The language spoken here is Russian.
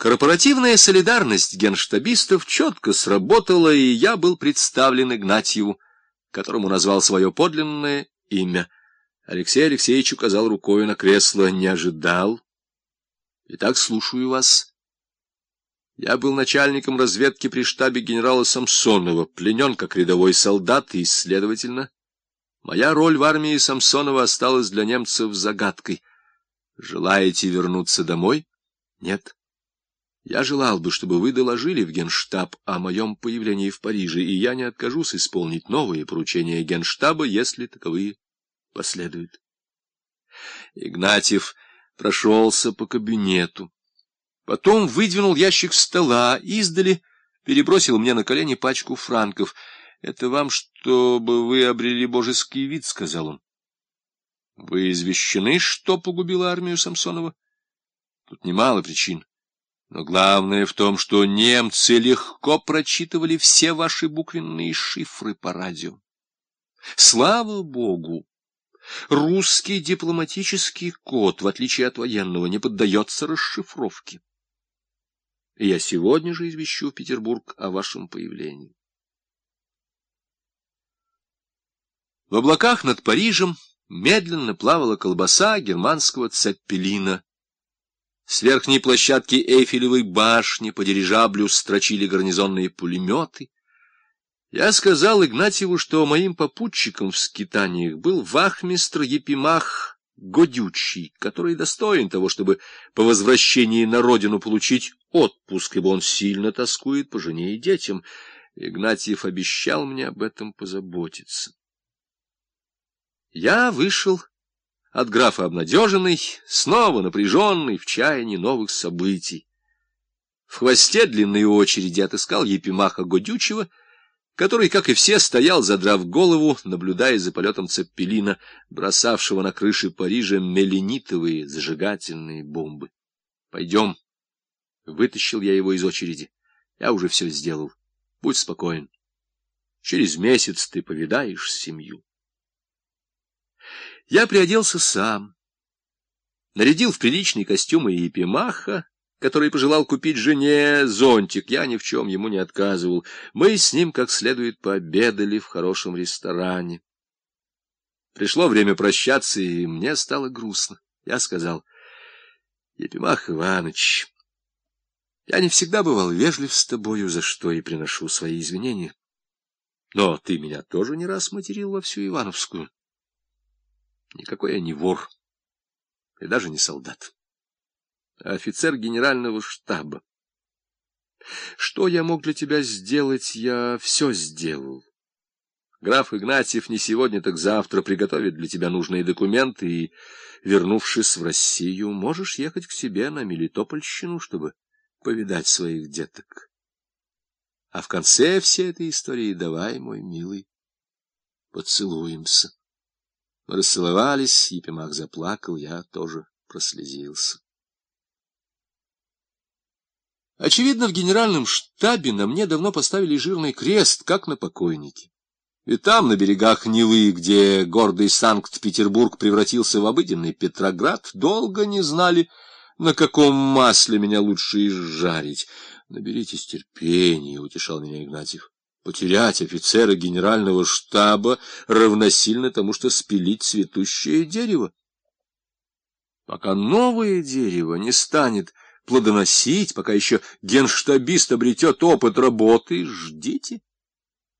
Корпоративная солидарность генштабистов четко сработала, и я был представлен Игнатьеву, которому назвал свое подлинное имя. Алексей Алексеевич указал рукой на кресло. Не ожидал. Итак, слушаю вас. Я был начальником разведки при штабе генерала Самсонова, пленен как рядовой солдат, и, следовательно, моя роль в армии Самсонова осталась для немцев загадкой. Желаете вернуться домой? Нет. Я желал бы, чтобы вы доложили в Генштаб о моем появлении в Париже, и я не откажусь исполнить новые поручения Генштаба, если таковые последуют. Игнатьев прошелся по кабинету. Потом выдвинул ящик стола, издали перебросил мне на колени пачку франков. — Это вам, чтобы вы обрели божеский вид, — сказал он. — Вы извещены, что погубило армию Самсонова? Тут немало причин. Но главное в том, что немцы легко прочитывали все ваши буквенные шифры по радио. Слава Богу! Русский дипломатический код, в отличие от военного, не поддается расшифровке. И я сегодня же извещу Петербург о вашем появлении. В облаках над Парижем медленно плавала колбаса германского цеппелина, с верхней площадки Эйфелевой башни по дирижаблю строчили гарнизонные пулеметы. Я сказал Игнатьеву, что моим попутчиком в скитаниях был вахмистр Епимах Годючий, который достоин того, чтобы по возвращении на родину получить отпуск, ибо он сильно тоскует по жене и детям. Игнатьев обещал мне об этом позаботиться. Я вышел от графа обнадеженный, снова напряженный в чаянии новых событий. В хвосте длинной очереди отыскал Епимаха Годючева, который, как и все, стоял, задрав голову, наблюдая за полетом цеппелина, бросавшего на крыши Парижа меленитовые зажигательные бомбы. — Пойдем. Вытащил я его из очереди. Я уже все сделал. Будь спокоен. Через месяц ты повидаешь семью. Я приоделся сам, нарядил в приличный костюм и епимаха, который пожелал купить жене зонтик. Я ни в чем ему не отказывал. Мы с ним как следует пообедали в хорошем ресторане. Пришло время прощаться, и мне стало грустно. Я сказал, Епимах Иванович, я не всегда бывал вежлив с тобою, за что и приношу свои извинения. Но ты меня тоже не раз материл во всю Ивановскую. Никакой я не вор и даже не солдат, а офицер генерального штаба. Что я мог для тебя сделать, я все сделал. Граф Игнатьев не сегодня, так завтра приготовит для тебя нужные документы, и, вернувшись в Россию, можешь ехать к себе на Мелитопольщину, чтобы повидать своих деток. А в конце всей этой истории давай, мой милый, поцелуемся. Мы расцеловались, Епимах заплакал, я тоже прослезился. Очевидно, в генеральном штабе на мне давно поставили жирный крест, как на покойнике. И там, на берегах Невы, где гордый Санкт-Петербург превратился в обыденный Петроград, долго не знали, на каком масле меня лучше изжарить. Наберитесь терпения, — утешал меня Игнатьев. Потерять офицера генерального штаба равносильно тому, что спилить цветущее дерево. Пока новое дерево не станет плодоносить, пока еще генштабист обретет опыт работы, ждите.